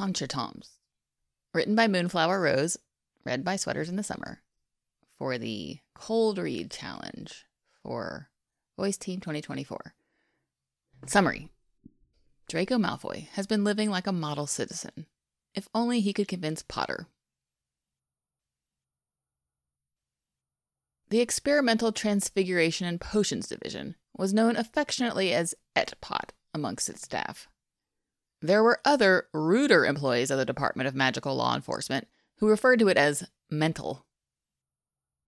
Contretemps. Written by Moonflower Rose, read by Sweaters in the Summer. For the Cold Read Challenge for Voice Team 2024. Summary Draco Malfoy has been living like a model citizen. If only he could convince Potter. The Experimental Transfiguration and Potions Division was known affectionately as ETPOT amongst its staff. There were other, ruder employees of the Department of Magical Law Enforcement who referred to it as mental.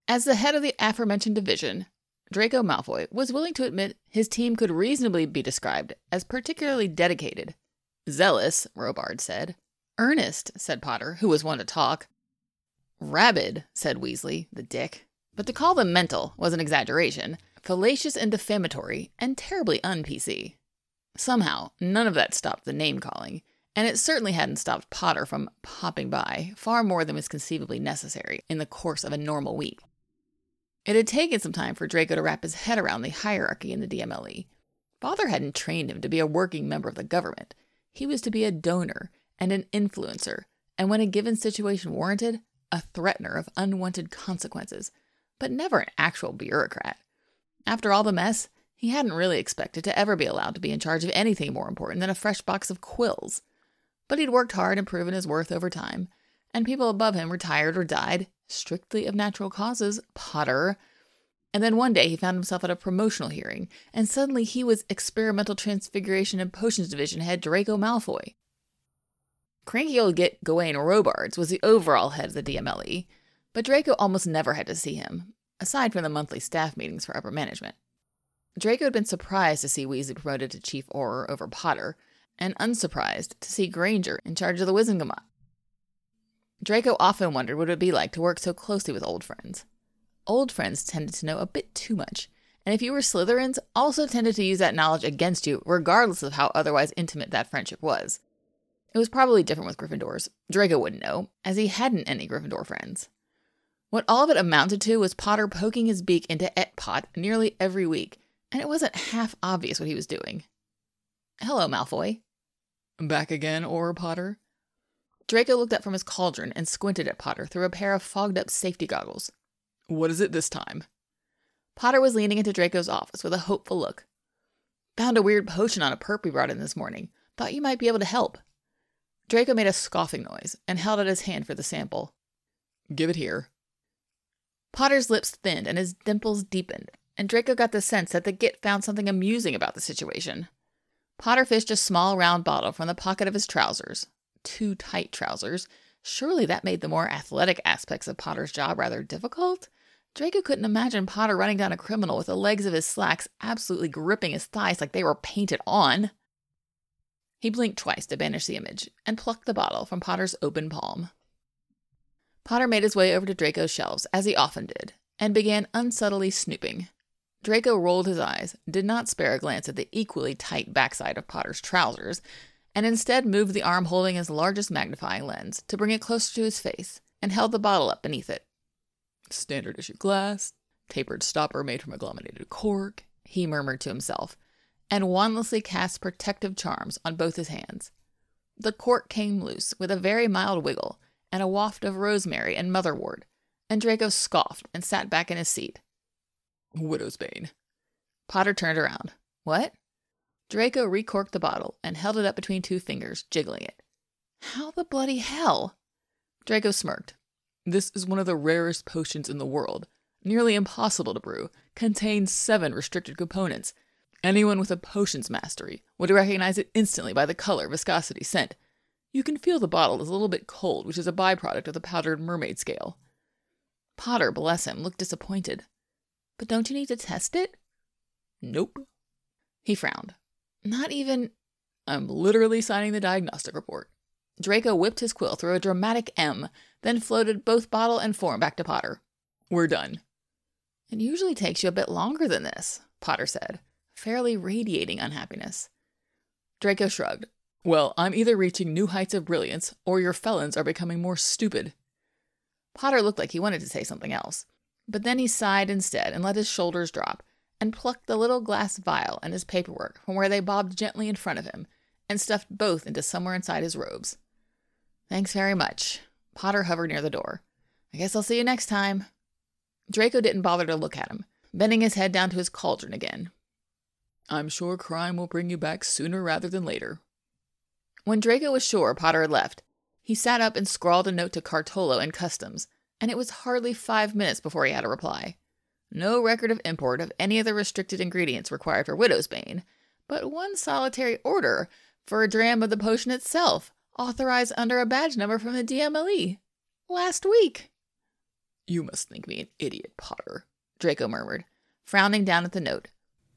As the head of the aforementioned division, Draco Malfoy was willing to admit his team could reasonably be described as particularly dedicated. Zealous, Robard said. Earnest, said Potter, who was one to talk. Rabid, said Weasley, the dick. But to call them mental was an exaggeration, fallacious and defamatory, and terribly un PC. Somehow, none of that stopped the name calling, and it certainly hadn't stopped Potter from popping by far more than was conceivably necessary in the course of a normal week. It had taken some time for Draco to wrap his head around the hierarchy in the DMLE. Father hadn't trained him to be a working member of the government. He was to be a donor and an influencer, and when a given situation warranted, a threatener of unwanted consequences, but never an actual bureaucrat. After all the mess, he hadn't really expected to ever be allowed to be in charge of anything more important than a fresh box of quills. But he'd worked hard and proven his worth over time, and people above him retired or died, strictly of natural causes, Potter. And then one day he found himself at a promotional hearing, and suddenly he was Experimental Transfiguration and Potions Division head Draco Malfoy. Cranky old Git Gawain Robards was the overall head of the DMLE, but Draco almost never had to see him, aside from the monthly staff meetings for upper management. Draco had been surprised to see Weasley promoted to Chief Auror over Potter, and unsurprised to see Granger in charge of the Wizengamot. Draco often wondered what it would be like to work so closely with old friends. Old friends tended to know a bit too much, and if you were Slytherins, also tended to use that knowledge against you, regardless of how otherwise intimate that friendship was. It was probably different with Gryffindors. Draco wouldn't know, as he hadn't any Gryffindor friends. What all of it amounted to was Potter poking his beak into Etpot nearly every week, and it wasn't half obvious what he was doing. Hello, Malfoy. Back again, Auror Potter? Draco looked up from his cauldron and squinted at Potter through a pair of fogged up safety goggles. What is it this time? Potter was leaning into Draco's office with a hopeful look. Found a weird potion on a perp we brought in this morning. Thought you might be able to help. Draco made a scoffing noise and held out his hand for the sample. Give it here. Potter's lips thinned and his dimples deepened, and Draco got the sense that the Git found something amusing about the situation. Potter fished a small round bottle from the pocket of his trousers, too tight trousers. Surely that made the more athletic aspects of Potter's job rather difficult? Draco couldn't imagine Potter running down a criminal with the legs of his slacks absolutely gripping his thighs like they were painted on. He blinked twice to banish the image and plucked the bottle from Potter's open palm. Potter made his way over to Draco's shelves, as he often did, and began unsubtly snooping. Draco rolled his eyes, did not spare a glance at the equally tight backside of Potter's trousers, and instead moved the arm holding his largest magnifying lens to bring it closer to his face and held the bottle up beneath it. Standard issue glass, tapered stopper made from agglomerated cork, he murmured to himself, and wandlessly cast protective charms on both his hands. The cork came loose with a very mild wiggle and a waft of rosemary and motherwort, and Draco scoffed and sat back in his seat. Widow's Bane. Potter turned around. What? Draco recorked the bottle and held it up between two fingers, jiggling it. How the bloody hell? Draco smirked. This is one of the rarest potions in the world. Nearly impossible to brew. Contains seven restricted components. Anyone with a potions mastery would recognize it instantly by the color, viscosity, scent. You can feel the bottle is a little bit cold, which is a byproduct of the powdered mermaid scale. Potter, bless him, looked disappointed. But don't you need to test it? Nope. He frowned. Not even. I'm literally signing the diagnostic report. Draco whipped his quill through a dramatic M, then floated both bottle and form back to Potter. We're done. It usually takes you a bit longer than this, Potter said, fairly radiating unhappiness. Draco shrugged. Well, I'm either reaching new heights of brilliance, or your felons are becoming more stupid. Potter looked like he wanted to say something else, but then he sighed instead and let his shoulders drop and plucked the little glass vial and his paperwork from where they bobbed gently in front of him and stuffed both into somewhere inside his robes. Thanks very much. Potter hovered near the door. I guess I'll see you next time. Draco didn't bother to look at him, bending his head down to his cauldron again. I'm sure crime will bring you back sooner rather than later. When Draco was sure Potter had left, he sat up and scrawled a note to Cartolo and Customs, and it was hardly five minutes before he had a reply. No record of import of any of the restricted ingredients required for Widow's Bane, but one solitary order for a dram of the potion itself, authorized under a badge number from the DMLE. Last week. You must think me an idiot, Potter, Draco murmured, frowning down at the note.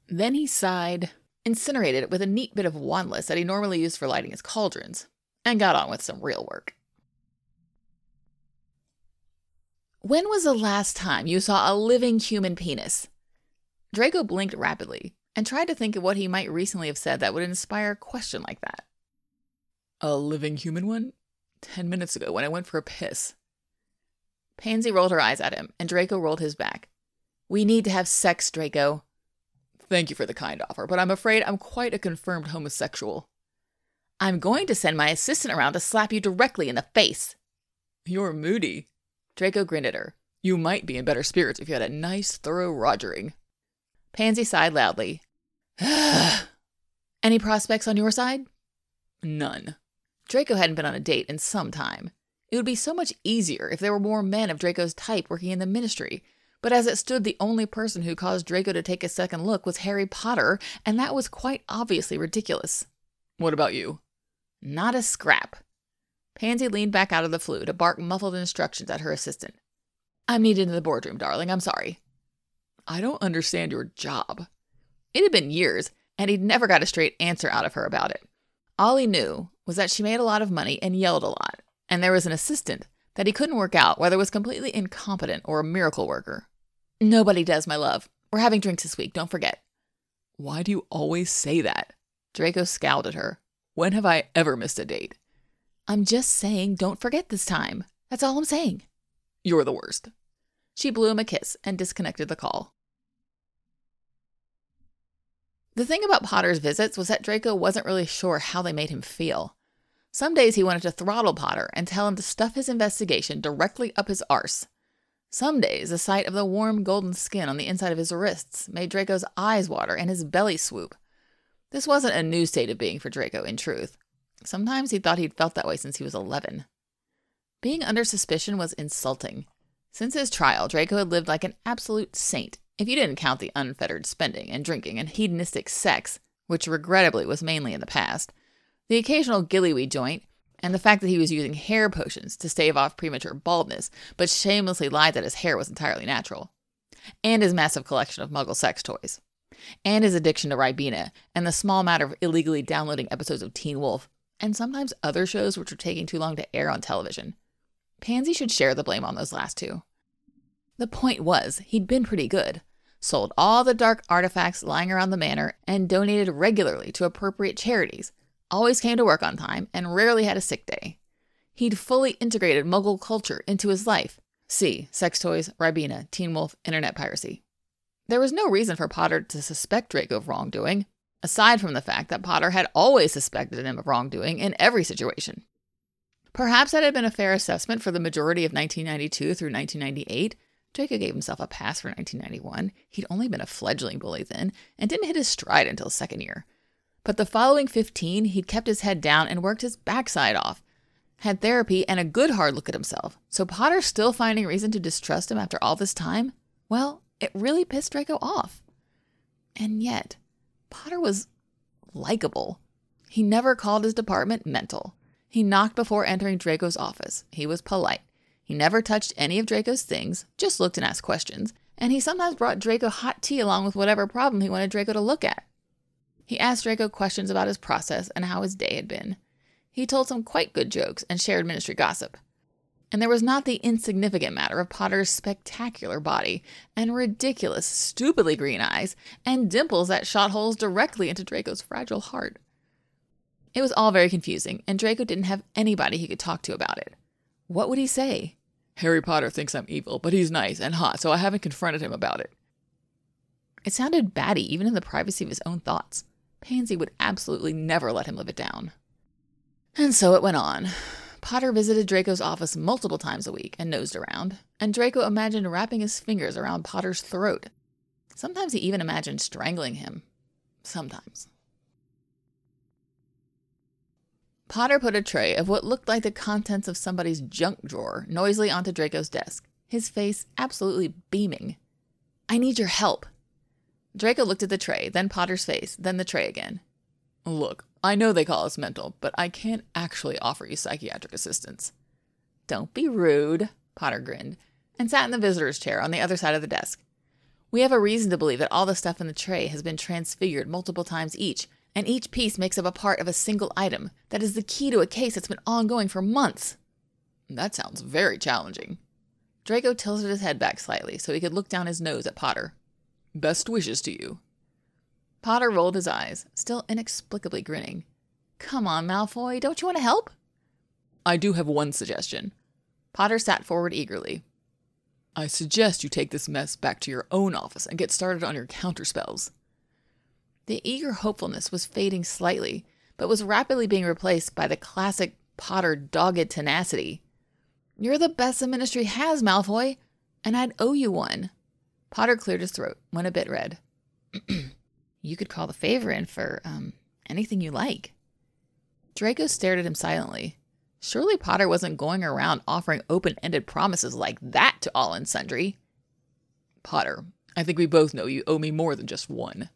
Then he sighed, incinerated it with a neat bit of wandless that he normally used for lighting his cauldrons, and got on with some real work. When was the last time you saw a living human penis? Draco blinked rapidly and tried to think of what he might recently have said that would inspire a question like that. A living human one? Ten minutes ago when I went for a piss. Pansy rolled her eyes at him, and Draco rolled his back. We need to have sex, Draco. Thank you for the kind offer, but I'm afraid I'm quite a confirmed homosexual. I'm going to send my assistant around to slap you directly in the face. You're moody. Draco grinned at her. You might be in better spirits if you had a nice, thorough rogering. Pansy sighed loudly. Any prospects on your side? None. Draco hadn't been on a date in some time. It would be so much easier if there were more men of Draco's type working in the ministry. But as it stood, the only person who caused Draco to take a second look was Harry Potter, and that was quite obviously ridiculous. What about you? Not a scrap. Pansy leaned back out of the flue to bark muffled instructions at her assistant. I'm needed in the boardroom, darling. I'm sorry. I don't understand your job. It had been years, and he'd never got a straight answer out of her about it. All he knew was that she made a lot of money and yelled a lot, and there was an assistant that he couldn't work out whether was completely incompetent or a miracle worker. Nobody does, my love. We're having drinks this week, don't forget. Why do you always say that? Draco scowled at her. When have I ever missed a date? I'm just saying, don't forget this time. That's all I'm saying. You're the worst. She blew him a kiss and disconnected the call. The thing about Potter's visits was that Draco wasn't really sure how they made him feel. Some days he wanted to throttle Potter and tell him to stuff his investigation directly up his arse. Some days the sight of the warm golden skin on the inside of his wrists made Draco's eyes water and his belly swoop. This wasn't a new state of being for Draco, in truth. Sometimes he thought he'd felt that way since he was 11. Being under suspicion was insulting. Since his trial, Draco had lived like an absolute saint, if you didn't count the unfettered spending and drinking and hedonistic sex, which regrettably was mainly in the past, the occasional gillyweed joint, and the fact that he was using hair potions to stave off premature baldness, but shamelessly lied that his hair was entirely natural, and his massive collection of muggle sex toys, and his addiction to Ribena, and the small matter of illegally downloading episodes of Teen Wolf, and sometimes other shows which were taking too long to air on television. Pansy should share the blame on those last two. The point was, he'd been pretty good, sold all the dark artifacts lying around the manor, and donated regularly to appropriate charities, always came to work on time, and rarely had a sick day. He'd fully integrated Muggle culture into his life. See, sex toys, Ribena, Teen Wolf, internet piracy. There was no reason for Potter to suspect Draco of wrongdoing, aside from the fact that Potter had always suspected him of wrongdoing in every situation. Perhaps that had been a fair assessment for the majority of 1992 through 1998. Draco gave himself a pass for 1991. He'd only been a fledgling bully then and didn't hit his stride until second year. But the following 15, he'd kept his head down and worked his backside off. Had therapy and a good hard look at himself. So Potter still finding reason to distrust him after all this time? Well, it really pissed Draco off. And yet, Potter was likable. He never called his department mental. He knocked before entering Draco's office. He was polite. He never touched any of Draco's things, just looked and asked questions. And he sometimes brought Draco hot tea along with whatever problem he wanted Draco to look at. He asked Draco questions about his process and how his day had been. He told some quite good jokes and shared ministry gossip. And there was not the insignificant matter of Potter's spectacular body and ridiculous, stupidly green eyes and dimples that shot holes directly into Draco's fragile heart. It was all very confusing, and Draco didn't have anybody he could talk to about it. What would he say? Harry Potter thinks I'm evil, but he's nice and hot, so I haven't confronted him about it. It sounded batty even in the privacy of his own thoughts. Pansy would absolutely never let him live it down. And so it went on. Potter visited Draco's office multiple times a week and nosed around, and Draco imagined wrapping his fingers around Potter's throat. Sometimes he even imagined strangling him. Sometimes. Potter put a tray of what looked like the contents of somebody's junk drawer noisily onto Draco's desk, his face absolutely beaming. I need your help. Draco looked at the tray, then Potter's face, then the tray again. Look, I know they call us mental, but I can't actually offer you psychiatric assistance. Don't be rude, Potter grinned, and sat in the visitor's chair on the other side of the desk. We have a reason to believe that all the stuff in the tray has been transfigured multiple times each, and each piece makes up a part of a single item that is the key to a case that's been ongoing for months. That sounds very challenging. Draco tilted his head back slightly so he could look down his nose at Potter. Best wishes to you. Potter rolled his eyes, still inexplicably grinning. Come on, Malfoy, don't you want to help? I do have one suggestion. Potter sat forward eagerly. I suggest you take this mess back to your own office and get started on your counterspells. The eager hopefulness was fading slightly, but was rapidly being replaced by the classic Potter dogged tenacity. You're the best the ministry has, Malfoy, and I'd owe you one. Potter cleared his throat, went a bit red. you could call the favor in for um, anything you like. Draco stared at him silently. Surely Potter wasn't going around offering open ended promises like that to all and sundry. Potter, I think we both know you owe me more than just one.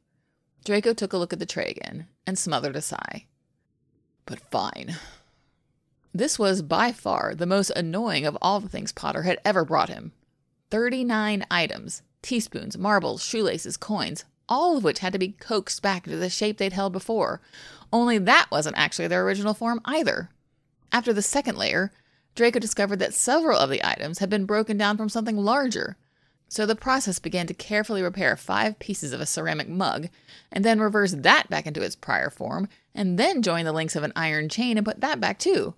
Draco took a look at the tray again and smothered a sigh. But fine. This was by far the most annoying of all the things Potter had ever brought him. 39 items teaspoons, marbles, shoelaces, coins, all of which had to be coaxed back into the shape they'd held before. Only that wasn't actually their original form either. After the second layer, Draco discovered that several of the items had been broken down from something larger, so the process began to carefully repair five pieces of a ceramic mug, and then reverse that back into its prior form, and then join the links of an iron chain and put that back too.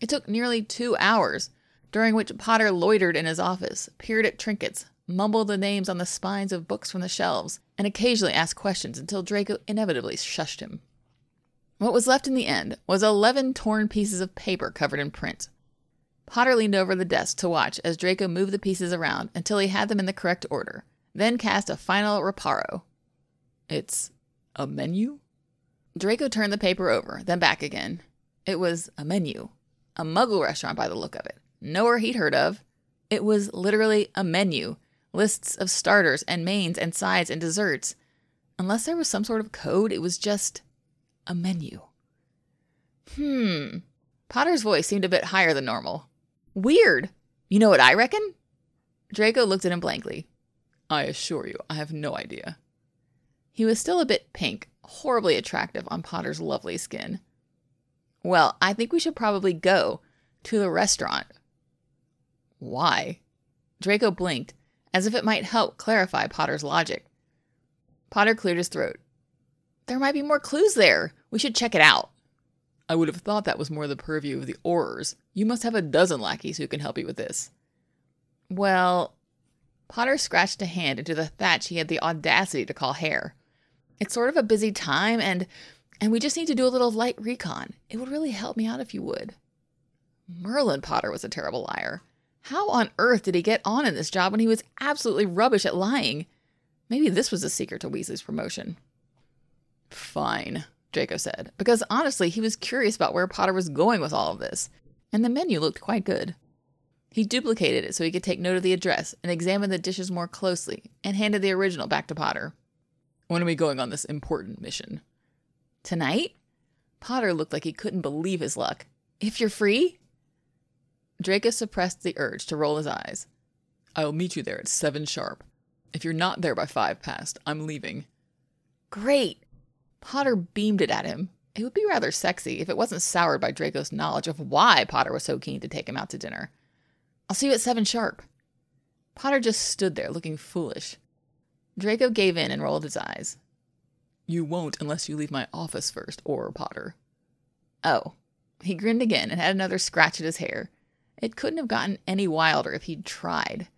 It took nearly two hours, during which Potter loitered in his office, peered at trinkets, mumbled the names on the spines of books from the shelves, and occasionally asked questions until Draco inevitably shushed him. What was left in the end was eleven torn pieces of paper covered in print, Potter leaned over the desk to watch as Draco moved the pieces around until he had them in the correct order, then cast a final reparo. It's a menu? Draco turned the paper over, then back again. It was a menu. A muggle restaurant by the look of it. Nowhere he'd heard of. It was literally a menu. Lists of starters and mains and sides and desserts. Unless there was some sort of code, it was just a menu. Hmm. Potter's voice seemed a bit higher than normal. Weird. You know what I reckon? Draco looked at him blankly. I assure you, I have no idea. He was still a bit pink, horribly attractive on Potter's lovely skin. Well, I think we should probably go to the restaurant. Why? Draco blinked, as if it might help clarify Potter's logic. Potter cleared his throat. There might be more clues there. We should check it out. I would have thought that was more the purview of the Aurors. You must have a dozen lackeys who can help you with this. Well, Potter scratched a hand into the thatch he had the audacity to call hair. It's sort of a busy time, and and we just need to do a little light recon. It would really help me out if you would. Merlin Potter was a terrible liar. How on earth did he get on in this job when he was absolutely rubbish at lying? Maybe this was the secret to Weasley's promotion. Fine, Draco said, because honestly, he was curious about where Potter was going with all of this, and the menu looked quite good. He duplicated it so he could take note of the address and examine the dishes more closely, and handed the original back to Potter. When are we going on this important mission? Tonight? Potter looked like he couldn't believe his luck. If you're free? Draco suppressed the urge to roll his eyes. I'll meet you there at seven sharp. If you're not there by five past, I'm leaving. Great. Potter beamed it at him. It would be rather sexy if it wasn't soured by Draco's knowledge of why Potter was so keen to take him out to dinner. I'll see you at seven sharp. Potter just stood there looking foolish. Draco gave in and rolled his eyes. You won't unless you leave my office first, or Potter. Oh. He grinned again and had another scratch at his hair. It couldn't have gotten any wilder if he'd tried.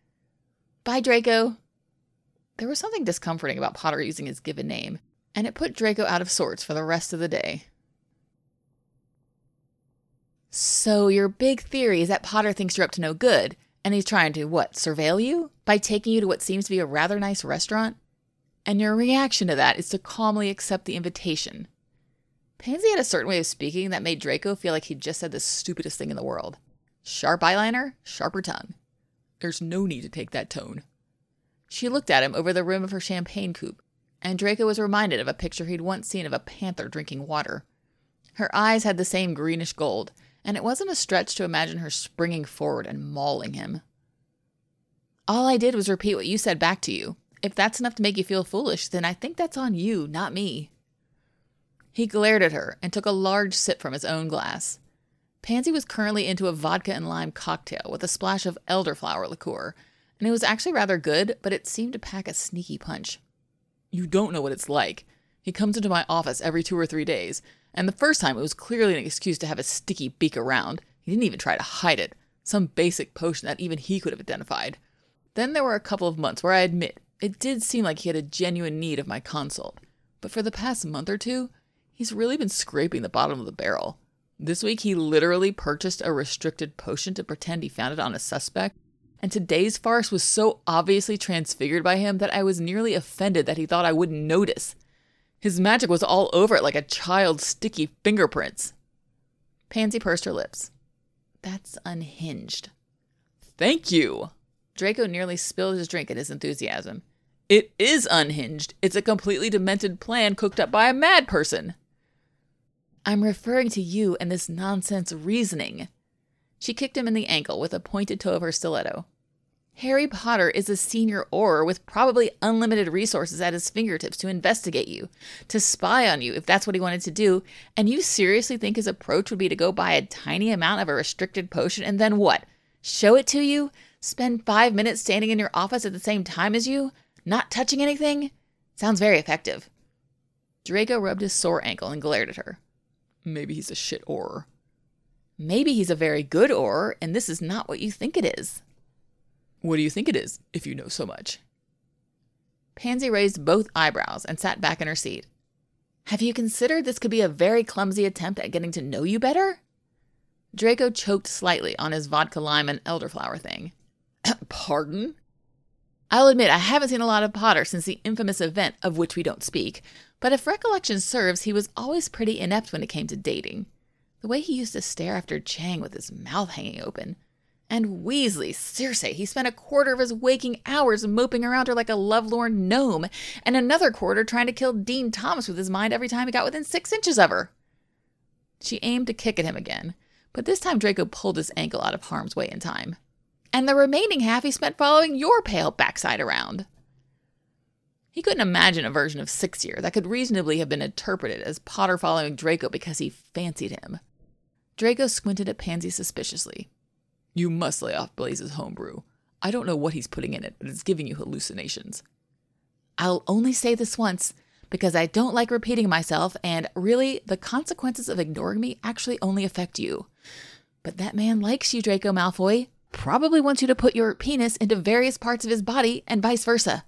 Bye, Draco. There was something discomforting about Potter using his given name, and it put Draco out of sorts for the rest of the day. So, your big theory is that Potter thinks you're up to no good, and he's trying to, what, surveil you? By taking you to what seems to be a rather nice restaurant? And your reaction to that is to calmly accept the invitation. Pansy had a certain way of speaking that made Draco feel like he'd just said the stupidest thing in the world. Sharp eyeliner, sharper tongue. There's no need to take that tone. She looked at him over the rim of her champagne coupe, and Draco was reminded of a picture he'd once seen of a panther drinking water. Her eyes had the same greenish gold, and it wasn't a stretch to imagine her springing forward and mauling him. All I did was repeat what you said back to you. If that's enough to make you feel foolish, then I think that's on you, not me. He glared at her and took a large sip from his own glass. Pansy was currently into a vodka and lime cocktail with a splash of elderflower liqueur, and it was actually rather good, but it seemed to pack a sneaky punch. You don't know what it's like. He comes into my office every two or three days, and the first time it was clearly an excuse to have a sticky beak around. He didn't even try to hide it, some basic potion that even he could have identified. Then there were a couple of months where I admit it did seem like he had a genuine need of my consult, but for the past month or two, he's really been scraping the bottom of the barrel. This week, he literally purchased a restricted potion to pretend he found it on a suspect and today's farce was so obviously transfigured by him that I was nearly offended that he thought I wouldn't notice. His magic was all over it like a child's sticky fingerprints. Pansy pursed her lips. That's unhinged. Thank you. Draco nearly spilled his drink in his enthusiasm. It is unhinged. It's a completely demented plan cooked up by a mad person. I'm referring to you and this nonsense reasoning. She kicked him in the ankle with a pointed toe of her stiletto. Harry Potter is a senior Auror with probably unlimited resources at his fingertips to investigate you, to spy on you if that's what he wanted to do, and you seriously think his approach would be to go buy a tiny amount of a restricted potion and then what? Show it to you? Spend five minutes standing in your office at the same time as you? Not touching anything? Sounds very effective. Draco rubbed his sore ankle and glared at her. Maybe he's a shit Auror. Maybe he's a very good Auror, and this is not what you think it is. What do you think it is, if you know so much? Pansy raised both eyebrows and sat back in her seat. Have you considered this could be a very clumsy attempt at getting to know you better? Draco choked slightly on his vodka lime and elderflower thing. Pardon? I'll admit I haven't seen a lot of Potter since the infamous event of which we don't speak, but if recollection serves, he was always pretty inept when it came to dating. The way he used to stare after Chang with his mouth hanging open. And Weasley, Circe, he spent a quarter of his waking hours moping around her like a lovelorn gnome, and another quarter trying to kill Dean Thomas with his mind every time he got within six inches of her. She aimed to kick at him again, but this time Draco pulled his ankle out of harm's way in time. And the remaining half he spent following your pale backside around. He couldn't imagine a version of Six Year that could reasonably have been interpreted as Potter following Draco because he fancied him. Draco squinted at Pansy suspiciously. You must lay off Blaise's homebrew. I don't know what he's putting in it, but it's giving you hallucinations. I'll only say this once, because I don't like repeating myself, and really, the consequences of ignoring me actually only affect you. But that man likes you, Draco Malfoy. Probably wants you to put your penis into various parts of his body, and vice versa.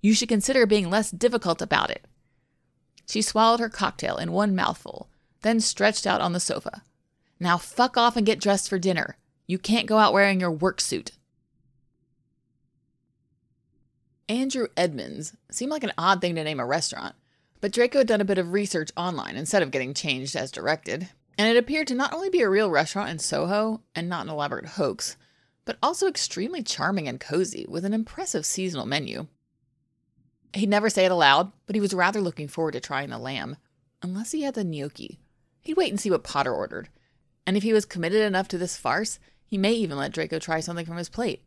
You should consider being less difficult about it. She swallowed her cocktail in one mouthful, then stretched out on the sofa. Now fuck off and get dressed for dinner. You can't go out wearing your work suit. Andrew Edmonds seemed like an odd thing to name a restaurant, but Draco had done a bit of research online instead of getting changed as directed, and it appeared to not only be a real restaurant in Soho and not an elaborate hoax, but also extremely charming and cozy with an impressive seasonal menu. He'd never say it aloud, but he was rather looking forward to trying the lamb, unless he had the gnocchi. He'd wait and see what Potter ordered, and if he was committed enough to this farce, he may even let Draco try something from his plate.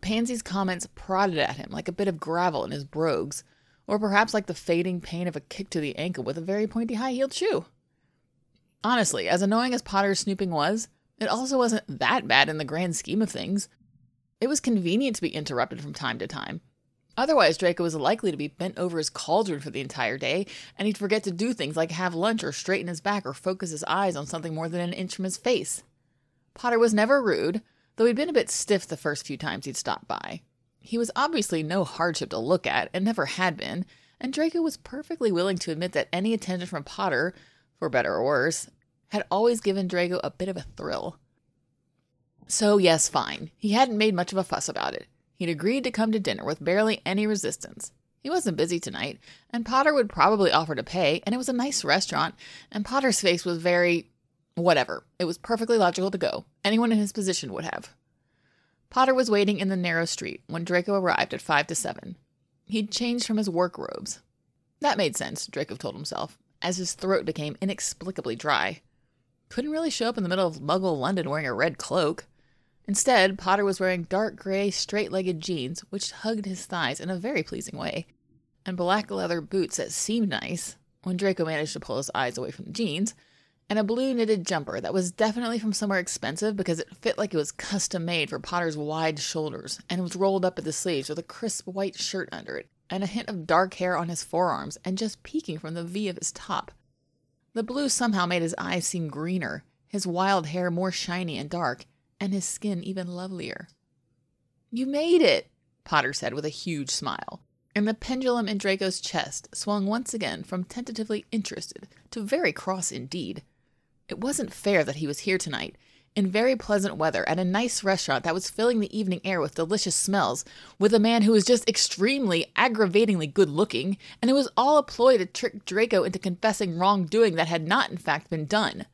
Pansy's comments prodded at him like a bit of gravel in his brogues, or perhaps like the fading pain of a kick to the ankle with a very pointy high heeled shoe. Honestly, as annoying as Potter's snooping was, it also wasn't that bad in the grand scheme of things. It was convenient to be interrupted from time to time, Otherwise, Draco was likely to be bent over his cauldron for the entire day, and he'd forget to do things like have lunch or straighten his back or focus his eyes on something more than an inch from his face. Potter was never rude, though he'd been a bit stiff the first few times he'd stopped by. He was obviously no hardship to look at, and never had been, and Draco was perfectly willing to admit that any attention from Potter, for better or worse, had always given Draco a bit of a thrill. So, yes, fine. He hadn't made much of a fuss about it. He'd agreed to come to dinner with barely any resistance. He wasn't busy tonight, and Potter would probably offer to pay, and it was a nice restaurant, and Potter's face was very. whatever. It was perfectly logical to go. Anyone in his position would have. Potter was waiting in the narrow street when Draco arrived at five to seven. He'd changed from his work robes. That made sense, Draco told himself, as his throat became inexplicably dry. Couldn't really show up in the middle of muggle London wearing a red cloak. Instead, Potter was wearing dark gray, straight legged jeans, which hugged his thighs in a very pleasing way, and black leather boots that seemed nice, when Draco managed to pull his eyes away from the jeans, and a blue knitted jumper that was definitely from somewhere expensive because it fit like it was custom made for Potter's wide shoulders and was rolled up at the sleeves with a crisp white shirt under it, and a hint of dark hair on his forearms and just peeking from the V of his top. The blue somehow made his eyes seem greener, his wild hair more shiny and dark, and his skin even lovelier. You made it, Potter said with a huge smile, and the pendulum in Draco's chest swung once again from tentatively interested to very cross indeed. It wasn't fair that he was here tonight, in very pleasant weather, at a nice restaurant that was filling the evening air with delicious smells, with a man who was just extremely aggravatingly good looking, and it was all a ploy to trick Draco into confessing wrongdoing that had not, in fact, been done.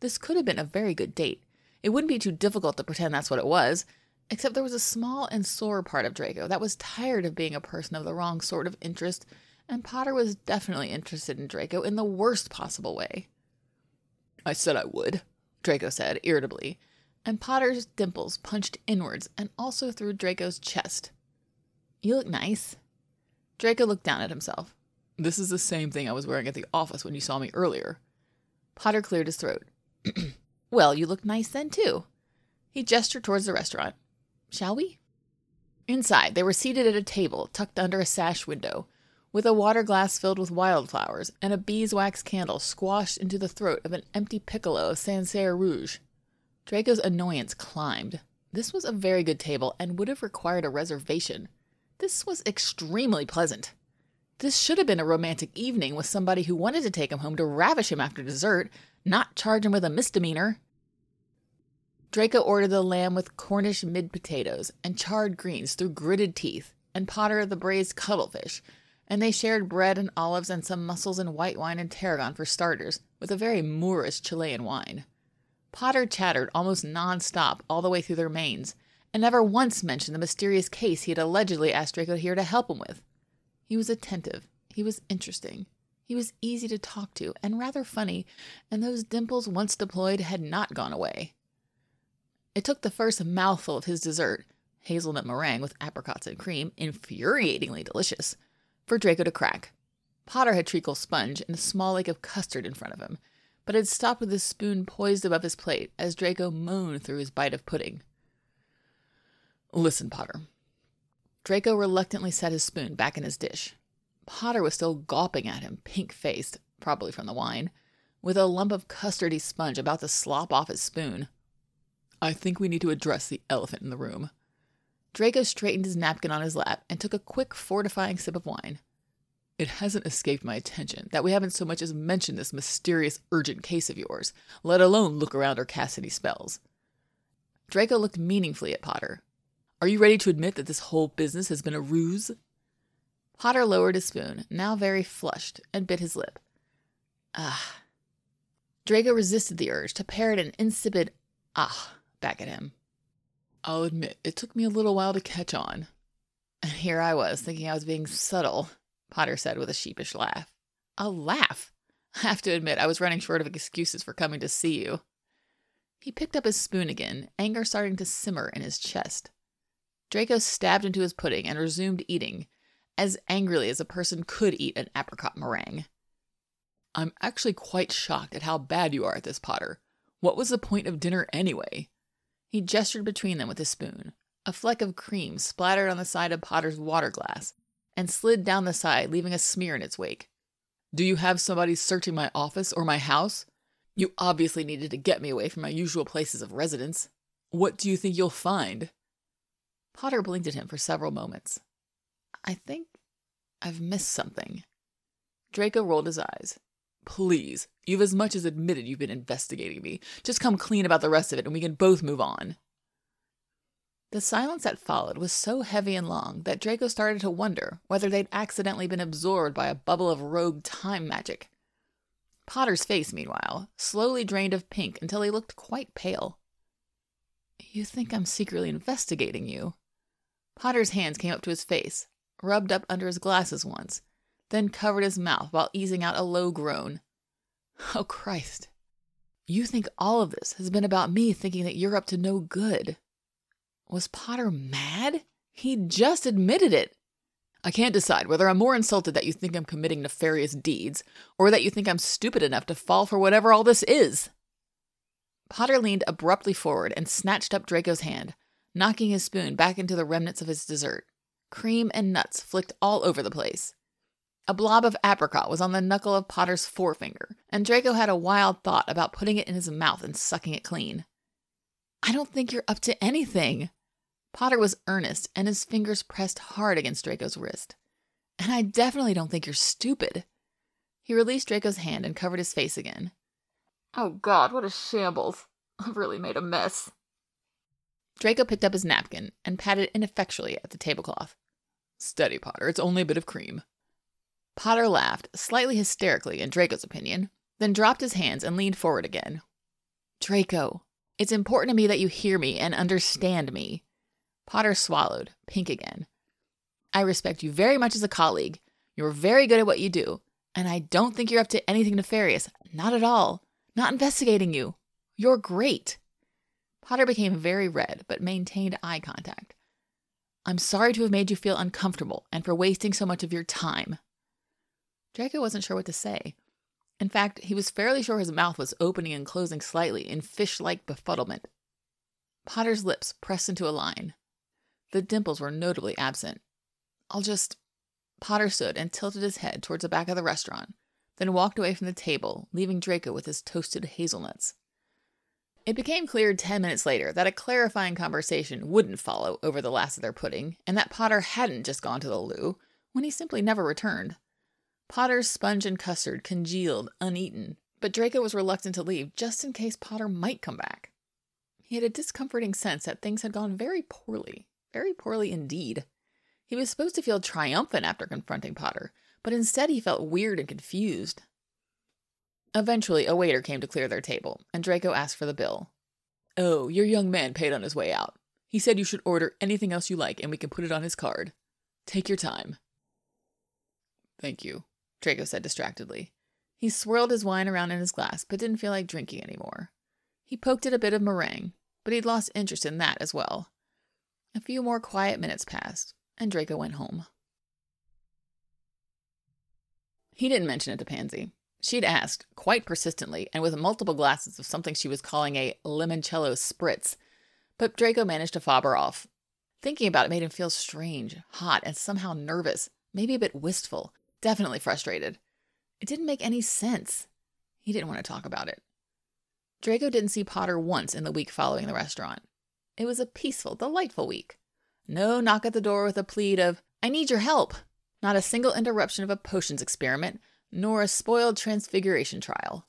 This could have been a very good date, it wouldn't be too difficult to pretend that's what it was, except there was a small and sore part of Draco that was tired of being a person of the wrong sort of interest, and Potter was definitely interested in Draco in the worst possible way. I said I would, Draco said irritably, and Potter's dimples punched inwards and also through Draco's chest. You look nice. Draco looked down at himself. This is the same thing I was wearing at the office when you saw me earlier. Potter cleared his throat. Well, you look nice then, too. He gestured towards the restaurant. Shall we? Inside, they were seated at a table tucked under a sash window, with a water glass filled with wildflowers and a beeswax candle squashed into the throat of an empty piccolo of Sancerre Rouge. Draco's annoyance climbed. This was a very good table and would have required a reservation. This was extremely pleasant. This should have been a romantic evening with somebody who wanted to take him home to ravish him after dessert, not charge him with a misdemeanor. Draco ordered the lamb with Cornish mid potatoes and charred greens through gritted teeth, and Potter the braised cuttlefish, and they shared bread and olives and some mussels and white wine and tarragon for starters, with a very moreish Chilean wine. Potter chattered almost non-stop all the way through their mains, and never once mentioned the mysterious case he had allegedly asked Draco here to help him with. He was attentive. He was interesting. He was easy to talk to and rather funny, and those dimples once deployed had not gone away. It took the first mouthful of his dessert, hazelnut meringue with apricots and cream, infuriatingly delicious, for Draco to crack. Potter had treacle sponge and a small lake of custard in front of him, but had stopped with his spoon poised above his plate as Draco moaned through his bite of pudding. Listen, Potter, Draco reluctantly set his spoon back in his dish. Potter was still gawping at him, pink faced, probably from the wine, with a lump of custardy sponge about to slop off his spoon. I think we need to address the elephant in the room. Draco straightened his napkin on his lap and took a quick, fortifying sip of wine. It hasn't escaped my attention that we haven't so much as mentioned this mysterious, urgent case of yours, let alone look around or cast any spells. Draco looked meaningfully at Potter, are you ready to admit that this whole business has been a ruse? Potter lowered his spoon, now very flushed, and bit his lip. Ah. Draco resisted the urge to parrot an insipid ah back at him. I'll admit, it took me a little while to catch on. And here I was, thinking I was being subtle, Potter said with a sheepish laugh. A laugh? I have to admit, I was running short of excuses for coming to see you. He picked up his spoon again, anger starting to simmer in his chest. Draco stabbed into his pudding and resumed eating, as angrily as a person could eat an apricot meringue. I'm actually quite shocked at how bad you are at this, Potter. What was the point of dinner anyway? He gestured between them with his spoon. A fleck of cream splattered on the side of Potter's water glass and slid down the side, leaving a smear in its wake. Do you have somebody searching my office or my house? You obviously needed to get me away from my usual places of residence. What do you think you'll find? Potter blinked at him for several moments. I think I've missed something. Draco rolled his eyes. Please, you've as much as admitted you've been investigating me. Just come clean about the rest of it and we can both move on. The silence that followed was so heavy and long that Draco started to wonder whether they'd accidentally been absorbed by a bubble of rogue time magic. Potter's face, meanwhile, slowly drained of pink until he looked quite pale. You think I'm secretly investigating you? Potter's hands came up to his face, rubbed up under his glasses once, then covered his mouth while easing out a low groan. Oh, Christ. You think all of this has been about me thinking that you're up to no good. Was Potter mad? He just admitted it. I can't decide whether I'm more insulted that you think I'm committing nefarious deeds, or that you think I'm stupid enough to fall for whatever all this is. Potter leaned abruptly forward and snatched up Draco's hand, knocking his spoon back into the remnants of his dessert. Cream and nuts flicked all over the place. A blob of apricot was on the knuckle of Potter's forefinger, and Draco had a wild thought about putting it in his mouth and sucking it clean. I don't think you're up to anything. Potter was earnest, and his fingers pressed hard against Draco's wrist. And I definitely don't think you're stupid. He released Draco's hand and covered his face again. Oh, God, what a shambles. I've really made a mess. Draco picked up his napkin and patted ineffectually at the tablecloth. Steady, Potter. It's only a bit of cream. Potter laughed, slightly hysterically, in Draco's opinion, then dropped his hands and leaned forward again. Draco, it's important to me that you hear me and understand me. Potter swallowed, pink again. I respect you very much as a colleague. You're very good at what you do, and I don't think you're up to anything nefarious. Not at all. Not investigating you. You're great. Potter became very red, but maintained eye contact. I'm sorry to have made you feel uncomfortable and for wasting so much of your time. Draco wasn't sure what to say. In fact, he was fairly sure his mouth was opening and closing slightly in fish like befuddlement. Potter's lips pressed into a line. The dimples were notably absent. I'll just. Potter stood and tilted his head towards the back of the restaurant, then walked away from the table, leaving Draco with his toasted hazelnuts. It became clear ten minutes later that a clarifying conversation wouldn't follow over the last of their pudding, and that Potter hadn't just gone to the loo, when he simply never returned. Potter's sponge and custard congealed, uneaten, but Draco was reluctant to leave just in case Potter might come back. He had a discomforting sense that things had gone very poorly, very poorly indeed. He was supposed to feel triumphant after confronting Potter, but instead he felt weird and confused. Eventually, a waiter came to clear their table, and Draco asked for the bill. Oh, your young man paid on his way out. He said you should order anything else you like and we can put it on his card. Take your time. Thank you, Draco said distractedly. He swirled his wine around in his glass, but didn't feel like drinking anymore. He poked at a bit of meringue, but he'd lost interest in that as well. A few more quiet minutes passed, and Draco went home. He didn't mention it to Pansy. She'd asked, quite persistently, and with multiple glasses of something she was calling a limoncello spritz, but Draco managed to fob her off. Thinking about it made him feel strange, hot, and somehow nervous, maybe a bit wistful, definitely frustrated. It didn't make any sense. He didn't want to talk about it. Draco didn't see Potter once in the week following the restaurant. It was a peaceful, delightful week. No knock at the door with a plead of, I need your help. Not a single interruption of a potions experiment, nor a spoiled transfiguration trial.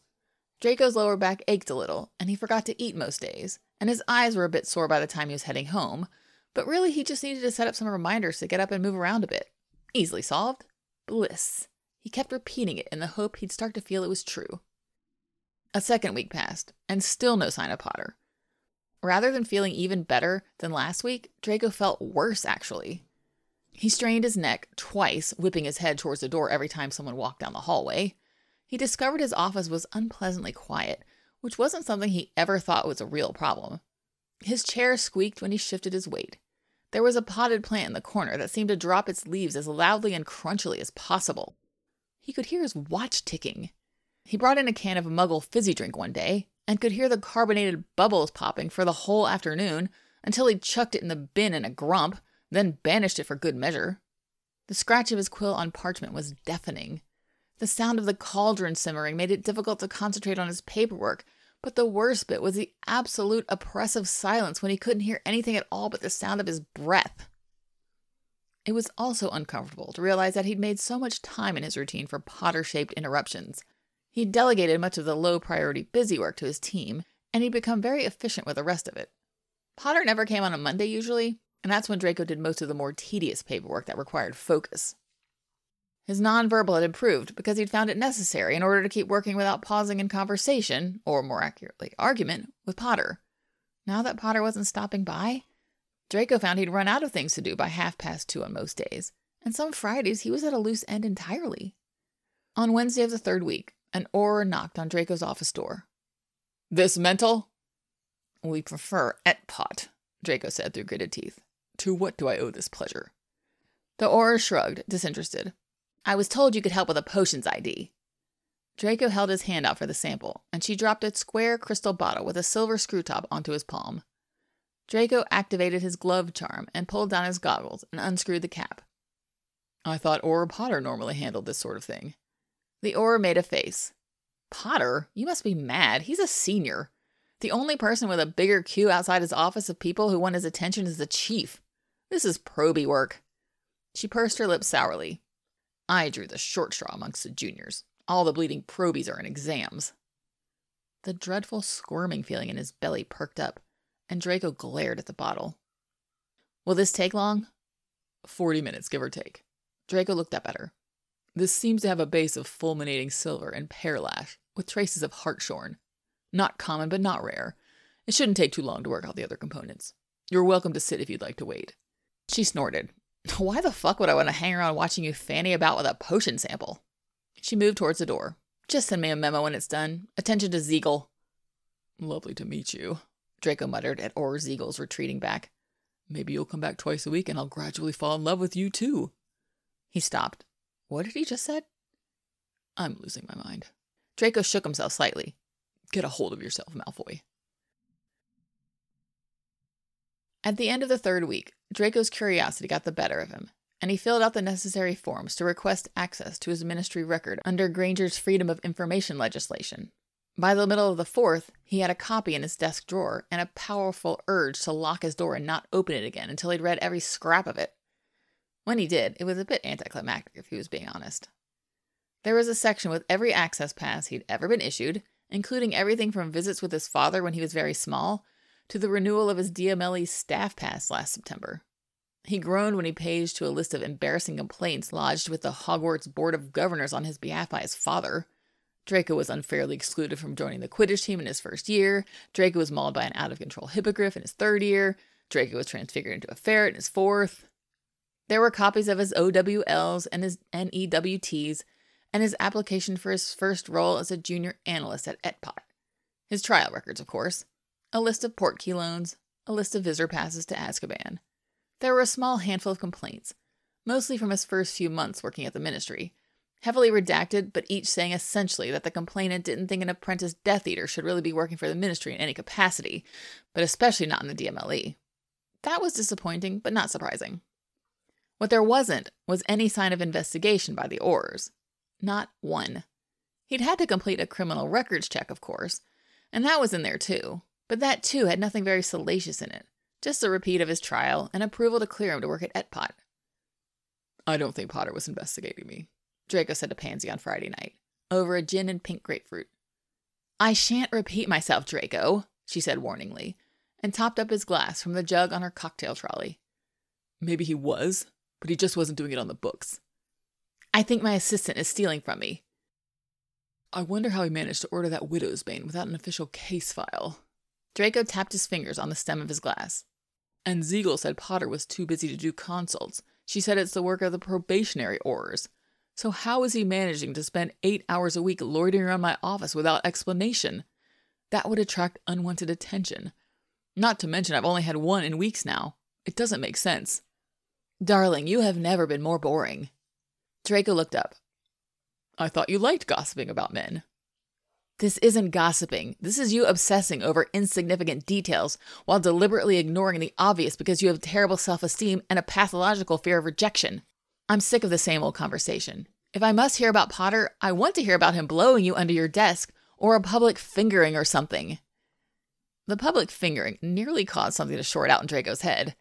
Draco's lower back ached a little, and he forgot to eat most days, and his eyes were a bit sore by the time he was heading home, but really he just needed to set up some reminders to get up and move around a bit. Easily solved. Bliss. He kept repeating it in the hope he'd start to feel it was true. A second week passed, and still no sign of Potter. Rather than feeling even better than last week, Draco felt worse, actually. He strained his neck twice, whipping his head towards the door every time someone walked down the hallway. He discovered his office was unpleasantly quiet, which wasn't something he ever thought was a real problem. His chair squeaked when he shifted his weight. There was a potted plant in the corner that seemed to drop its leaves as loudly and crunchily as possible. He could hear his watch ticking. He brought in a can of muggle fizzy drink one day and could hear the carbonated bubbles popping for the whole afternoon until he chucked it in the bin in a grump then banished it for good measure. The scratch of his quill on parchment was deafening. The sound of the cauldron simmering made it difficult to concentrate on his paperwork, but the worst bit was the absolute oppressive silence when he couldn't hear anything at all but the sound of his breath. It was also uncomfortable to realize that he'd made so much time in his routine for Potter shaped interruptions. He'd delegated much of the low priority busy work to his team, and he'd become very efficient with the rest of it. Potter never came on a Monday usually, and that's when Draco did most of the more tedious paperwork that required focus. His nonverbal had improved because he'd found it necessary in order to keep working without pausing in conversation, or more accurately, argument, with Potter. Now that Potter wasn't stopping by, Draco found he'd run out of things to do by half past two on most days, and some Fridays he was at a loose end entirely. On Wednesday of the third week, an Auror knocked on Draco's office door. This mental? We prefer et pot, Draco said through gritted teeth. To what do I owe this pleasure? The Auror shrugged, disinterested. I was told you could help with a potions ID. Draco held his hand out for the sample, and she dropped a square crystal bottle with a silver screw top onto his palm. Draco activated his glove charm and pulled down his goggles and unscrewed the cap. I thought Auror Potter normally handled this sort of thing. The Auror made a face. Potter? You must be mad. He's a senior. The only person with a bigger queue outside his office of people who want his attention is the chief. This is proby work. She pursed her lips sourly. I drew the short straw amongst the juniors. All the bleeding probies are in exams. The dreadful squirming feeling in his belly perked up, and Draco glared at the bottle. Will this take long? Forty minutes, give or take. Draco looked up at her. This seems to have a base of fulminating silver and pearlash, with traces of hartshorn. Not common, but not rare. It shouldn't take too long to work out the other components. You're welcome to sit if you'd like to wait. She snorted, Why the fuck would I want to hang around watching you fanny about with a potion sample? She moved towards the door. Just send me a memo when it's done. Attention to Zeagle. Lovely to meet you, Draco muttered at Auror Zeagle's retreating back. Maybe you'll come back twice a week and I'll gradually fall in love with you too. He stopped. What did he just said? I'm losing my mind. Draco shook himself slightly. Get a hold of yourself, Malfoy. At the end of the third week, Draco's curiosity got the better of him, and he filled out the necessary forms to request access to his ministry record under Granger's Freedom of Information legislation. By the middle of the fourth, he had a copy in his desk drawer and a powerful urge to lock his door and not open it again until he'd read every scrap of it. When he did, it was a bit anticlimactic if he was being honest. There was a section with every access pass he'd ever been issued, including everything from visits with his father when he was very small to the renewal of his DMLE staff pass last September. He groaned when he paged to a list of embarrassing complaints lodged with the Hogwarts Board of Governors on his behalf by his father. Draco was unfairly excluded from joining the Quidditch team in his first year. Draco was mauled by an out of control hippogriff in his third year. Draco was transfigured into a ferret in his fourth. There were copies of his OWLs and his NEWTs and his application for his first role as a junior analyst at Etpot. His trial records, of course a list of port key loans, a list of visitor passes to Azkaban. There were a small handful of complaints, mostly from his first few months working at the ministry, heavily redacted, but each saying essentially that the complainant didn't think an apprentice Death Eater should really be working for the ministry in any capacity, but especially not in the DMLE. That was disappointing, but not surprising. What there wasn't was any sign of investigation by the Aurors. Not one. He'd had to complete a criminal records check, of course, and that was in there too. But that too had nothing very salacious in it, just a repeat of his trial and approval to clear him to work at Etpot. I don't think Potter was investigating me, Draco said to Pansy on Friday night, over a gin and pink grapefruit. I shan't repeat myself, Draco, she said warningly, and topped up his glass from the jug on her cocktail trolley. Maybe he was, but he just wasn't doing it on the books. I think my assistant is stealing from me. I wonder how he managed to order that widow's bane without an official case file. Draco tapped his fingers on the stem of his glass. And Zeagle said Potter was too busy to do consults. She said it's the work of the probationary Aurors. So how is he managing to spend eight hours a week loitering around my office without explanation? That would attract unwanted attention. Not to mention I've only had one in weeks now. It doesn't make sense. Darling, you have never been more boring. Draco looked up. I thought you liked gossiping about men. This isn't gossiping. This is you obsessing over insignificant details while deliberately ignoring the obvious because you have terrible self esteem and a pathological fear of rejection. I'm sick of the same old conversation. If I must hear about Potter, I want to hear about him blowing you under your desk or a public fingering or something. The public fingering nearly caused something to short out in Draco's head.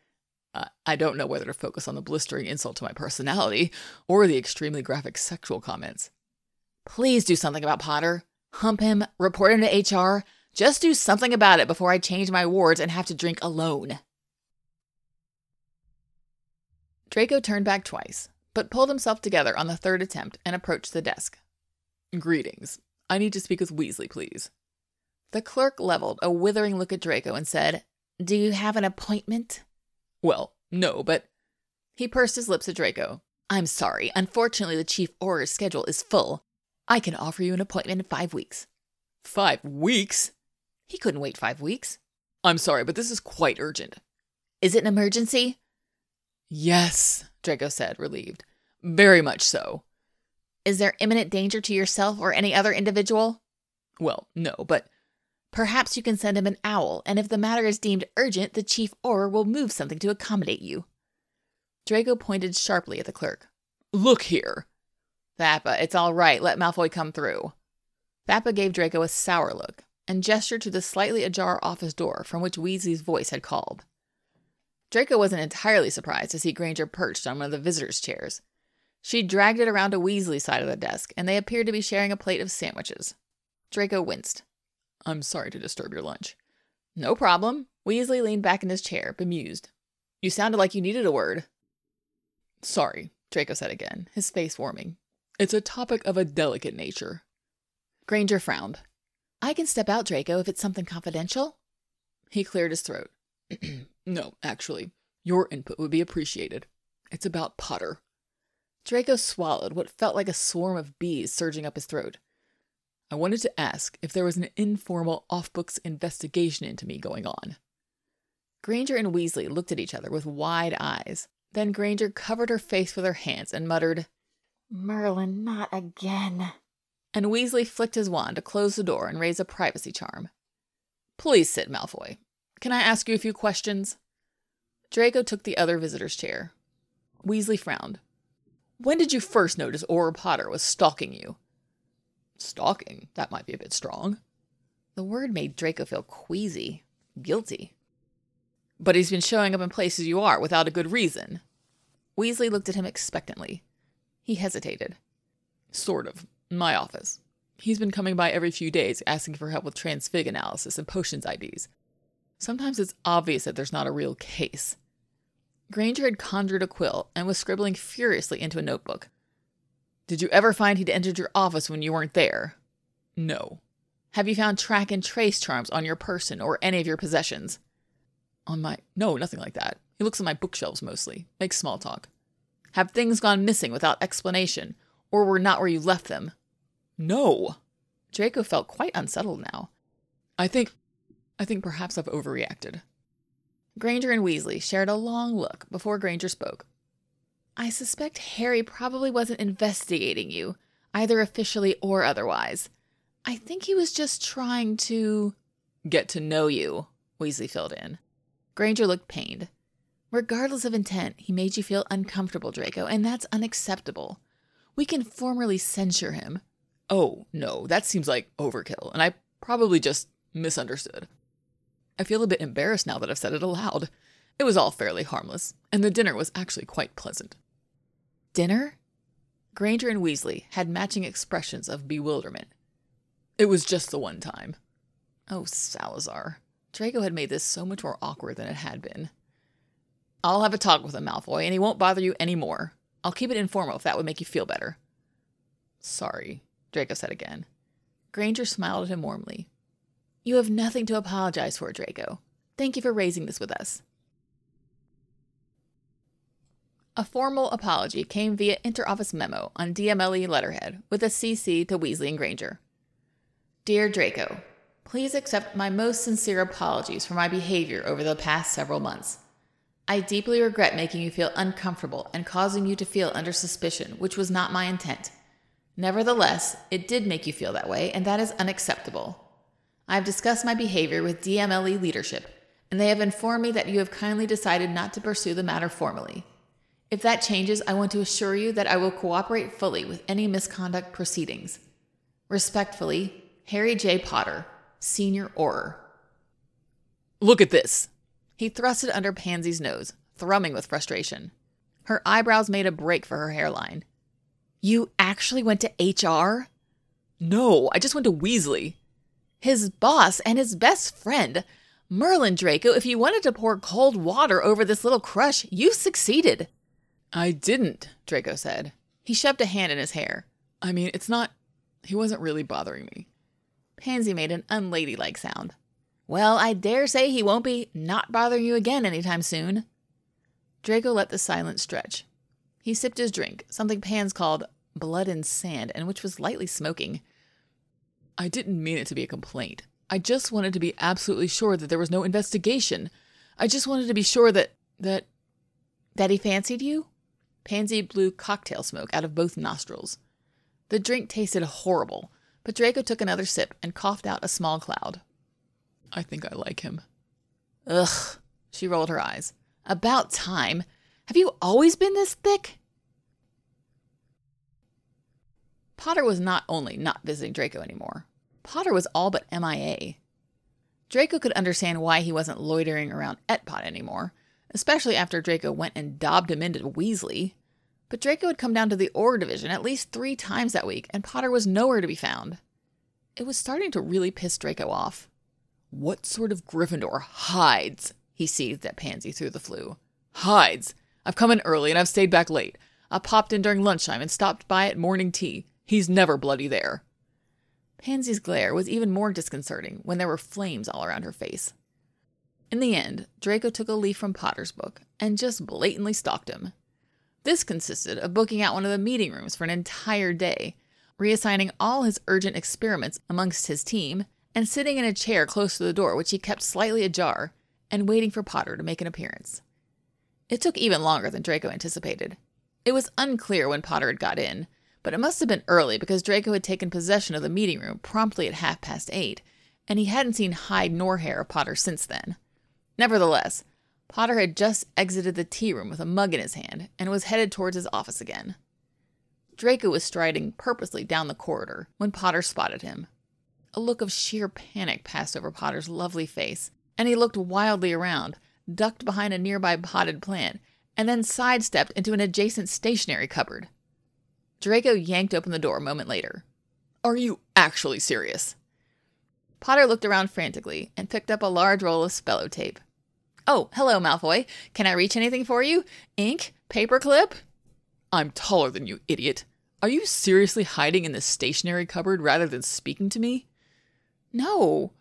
Uh, I don't know whether to focus on the blistering insult to my personality or the extremely graphic sexual comments. Please do something about Potter. Hump him, report him to HR. Just do something about it before I change my wards and have to drink alone. Draco turned back twice, but pulled himself together on the third attempt and approached the desk. Greetings. I need to speak with Weasley, please. The clerk leveled a withering look at Draco and said, Do you have an appointment? Well, no, but. He pursed his lips at Draco. I'm sorry. Unfortunately, the Chief Auror's schedule is full. I can offer you an appointment in five weeks. Five weeks? He couldn't wait five weeks. I'm sorry, but this is quite urgent. Is it an emergency? Yes, Draco said, relieved. Very much so. Is there imminent danger to yourself or any other individual? Well, no, but perhaps you can send him an owl, and if the matter is deemed urgent, the Chief Auror will move something to accommodate you. Draco pointed sharply at the clerk. Look here. Thappa, it's all right. Let Malfoy come through. Thappa gave Draco a sour look and gestured to the slightly ajar office door from which Weasley's voice had called. Draco wasn't entirely surprised to see Granger perched on one of the visitors' chairs. She dragged it around to Weasley's side of the desk, and they appeared to be sharing a plate of sandwiches. Draco winced. I'm sorry to disturb your lunch. No problem. Weasley leaned back in his chair, bemused. You sounded like you needed a word. Sorry, Draco said again, his face warming. It's a topic of a delicate nature. Granger frowned. I can step out, Draco, if it's something confidential. He cleared his throat. no, actually, your input would be appreciated. It's about Potter. Draco swallowed what felt like a swarm of bees surging up his throat. I wanted to ask if there was an informal off books investigation into me going on. Granger and Weasley looked at each other with wide eyes. Then Granger covered her face with her hands and muttered, Merlin, not again. And Weasley flicked his wand to close the door and raise a privacy charm. Please sit, Malfoy. Can I ask you a few questions? Draco took the other visitor's chair. Weasley frowned. When did you first notice Auror Potter was stalking you? Stalking? That might be a bit strong. The word made Draco feel queasy, guilty. But he's been showing up in places you are without a good reason. Weasley looked at him expectantly. He hesitated. Sort of. My office. He's been coming by every few days asking for help with transfig analysis and potions IDs. Sometimes it's obvious that there's not a real case. Granger had conjured a quill and was scribbling furiously into a notebook. Did you ever find he'd entered your office when you weren't there? No. Have you found track and trace charms on your person or any of your possessions? On my. No, nothing like that. He looks at my bookshelves mostly, makes small talk. Have things gone missing without explanation, or were not where you left them? No. Draco felt quite unsettled now. I think. I think perhaps I've overreacted. Granger and Weasley shared a long look before Granger spoke. I suspect Harry probably wasn't investigating you, either officially or otherwise. I think he was just trying to. Get to know you, Weasley filled in. Granger looked pained. Regardless of intent, he made you feel uncomfortable, Draco, and that's unacceptable. We can formally censure him. Oh, no, that seems like overkill, and I probably just misunderstood. I feel a bit embarrassed now that I've said it aloud. It was all fairly harmless, and the dinner was actually quite pleasant. Dinner? Granger and Weasley had matching expressions of bewilderment. It was just the one time. Oh, Salazar. Draco had made this so much more awkward than it had been. I'll have a talk with him, Malfoy, and he won't bother you any more. I'll keep it informal if that would make you feel better. Sorry, Draco said again. Granger smiled at him warmly. You have nothing to apologize for, Draco. Thank you for raising this with us. A formal apology came via interoffice memo on DMLE letterhead with a CC to Weasley and Granger. Dear Draco, Please accept my most sincere apologies for my behavior over the past several months. I deeply regret making you feel uncomfortable and causing you to feel under suspicion, which was not my intent. Nevertheless, it did make you feel that way, and that is unacceptable. I have discussed my behavior with DMLE leadership, and they have informed me that you have kindly decided not to pursue the matter formally. If that changes, I want to assure you that I will cooperate fully with any misconduct proceedings. Respectfully, Harry J. Potter, Senior Auror. Look at this. He thrust it under Pansy's nose, thrumming with frustration. Her eyebrows made a break for her hairline. You actually went to HR? No, I just went to Weasley. His boss and his best friend. Merlin Draco, if you wanted to pour cold water over this little crush, you succeeded. I didn't, Draco said. He shoved a hand in his hair. I mean, it's not. He wasn't really bothering me. Pansy made an unladylike sound. Well, I dare say he won't be not bothering you again anytime soon. Draco let the silence stretch. He sipped his drink, something Pans called blood and sand, and which was lightly smoking. I didn't mean it to be a complaint. I just wanted to be absolutely sure that there was no investigation. I just wanted to be sure that that that he fancied you? Pansy blew cocktail smoke out of both nostrils. The drink tasted horrible, but Draco took another sip and coughed out a small cloud. I think I like him. Ugh, she rolled her eyes. About time. Have you always been this thick? Potter was not only not visiting Draco anymore, Potter was all but MIA. Draco could understand why he wasn't loitering around Etpot anymore, especially after Draco went and dobbed him into Weasley. But Draco had come down to the Auror Division at least three times that week, and Potter was nowhere to be found. It was starting to really piss Draco off. What sort of Gryffindor hides? He seethed at Pansy through the Floo. Hides! I've come in early and I've stayed back late. I popped in during lunchtime and stopped by at morning tea. He's never bloody there. Pansy's glare was even more disconcerting when there were flames all around her face. In the end, Draco took a leaf from Potter's book and just blatantly stalked him. This consisted of booking out one of the meeting rooms for an entire day, reassigning all his urgent experiments amongst his team, and sitting in a chair close to the door, which he kept slightly ajar, and waiting for Potter to make an appearance. It took even longer than Draco anticipated. It was unclear when Potter had got in, but it must have been early because Draco had taken possession of the meeting room promptly at half past eight, and he hadn't seen hide nor hair of Potter since then. Nevertheless, Potter had just exited the tea room with a mug in his hand and was headed towards his office again. Draco was striding purposely down the corridor when Potter spotted him. A look of sheer panic passed over Potter's lovely face, and he looked wildly around, ducked behind a nearby potted plant, and then sidestepped into an adjacent stationery cupboard. Draco yanked open the door a moment later. Are you actually serious? Potter looked around frantically and picked up a large roll of Spellotape. Oh, hello, Malfoy. Can I reach anything for you? Ink? Paperclip? I'm taller than you, idiot. Are you seriously hiding in the stationery cupboard rather than speaking to me? No.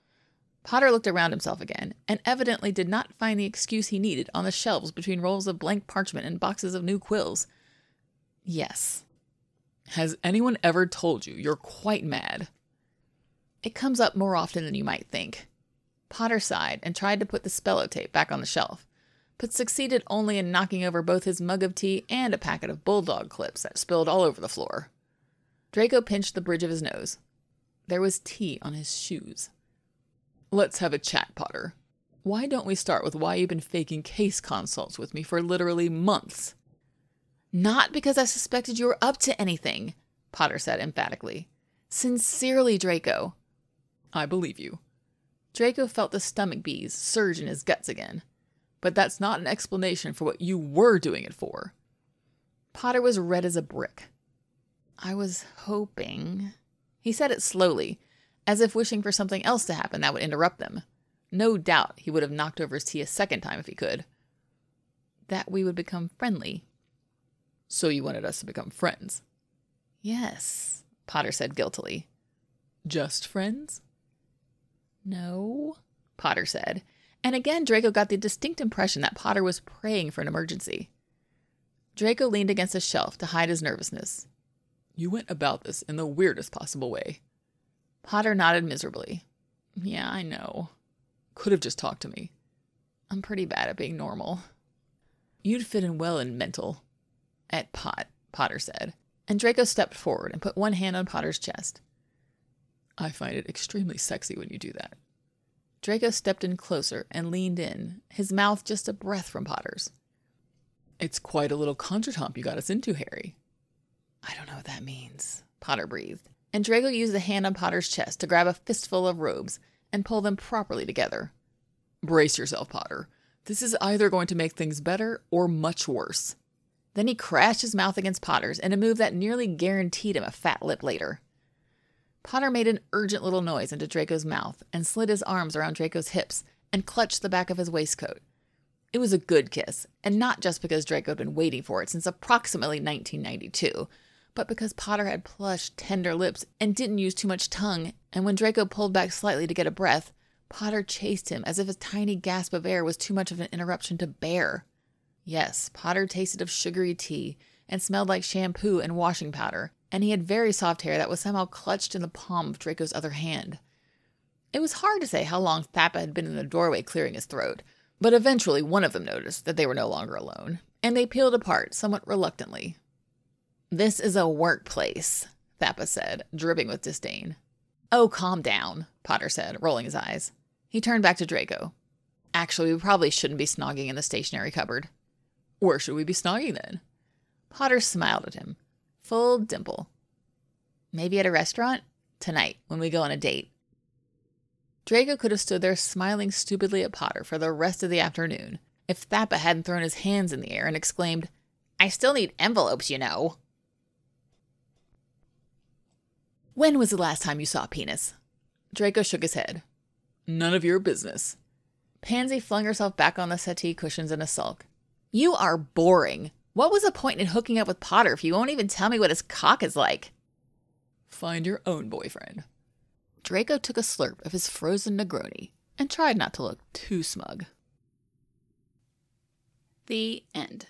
Potter looked around himself again and evidently did not find the excuse he needed on the shelves between rolls of blank parchment and boxes of new quills. Yes. Has anyone ever told you you're quite mad? It comes up more often than you might think. Potter sighed and tried to put the Spellotape back on the shelf, but succeeded only in knocking over both his mug of tea and a packet of bulldog clips that spilled all over the floor. Draco pinched the bridge of his nose. There was tea on his shoes. Let's have a chat, Potter. Why don't we start with why you've been faking case consults with me for literally months? Not because I suspected you were up to anything, Potter said emphatically. Sincerely, Draco. I believe you. Draco felt the stomach bees surge in his guts again. But that's not an explanation for what you were doing it for. Potter was red as a brick. I was hoping. He said it slowly, as if wishing for something else to happen that would interrupt them. No doubt he would have knocked over his tea a second time if he could. That we would become friendly so you wanted us to become friends? Yes, Potter said guiltily. Just friends? No, Potter said. And again, Draco got the distinct impression that Potter was praying for an emergency. Draco leaned against a shelf to hide his nervousness. You went about this in the weirdest possible way. Potter nodded miserably. Yeah, I know. Could have just talked to me. I'm pretty bad at being normal. You'd fit in well in mental, at Pot, Potter said, and Draco stepped forward and put one hand on Potter's chest. I find it extremely sexy when you do that. Draco stepped in closer and leaned in, his mouth just a breath from Potter's. It's quite a little contretemps you got us into, Harry. I don't know what that means, Potter breathed, and Draco used a hand on Potter's chest to grab a fistful of robes and pull them properly together. Brace yourself, Potter. This is either going to make things better or much worse. Then he crashed his mouth against Potter's in a move that nearly guaranteed him a fat lip later. Potter made an urgent little noise into Draco's mouth and slid his arms around Draco's hips and clutched the back of his waistcoat. It was a good kiss, and not just because Draco had been waiting for it since approximately 1992, but because Potter had plush, tender lips and didn't use too much tongue, and when Draco pulled back slightly to get a breath, Potter chased him as if a tiny gasp of air was too much of an interruption to bear. Yes, Potter tasted of sugary tea and smelled like shampoo and washing powder, and he had very soft hair that was somehow clutched in the palm of Draco's other hand. It was hard to say how long Thappa had been in the doorway clearing his throat, but eventually one of them noticed that they were no longer alone, and they peeled apart somewhat reluctantly. This is a workplace, Thappa said, dripping with disdain. Oh, calm down, Potter said, rolling his eyes. He turned back to Draco. Actually, we probably shouldn't be snogging in the stationery cupboard. Where should we be snogging then? Potter smiled at him. Full dimple. Maybe at a restaurant? Tonight, when we go on a date. Draco could have stood there smiling stupidly at Potter for the rest of the afternoon if Thappa hadn't thrown his hands in the air and exclaimed, I still need envelopes, you know. When was the last time you saw a penis? Draco shook his head. None of your business. Pansy flung herself back on the settee cushions in a sulk. You are boring. What was the point in hooking up with Potter if you won't even tell me what his cock is like? Find your own boyfriend. Draco took a slurp of his frozen Negroni and tried not to look too smug. The end.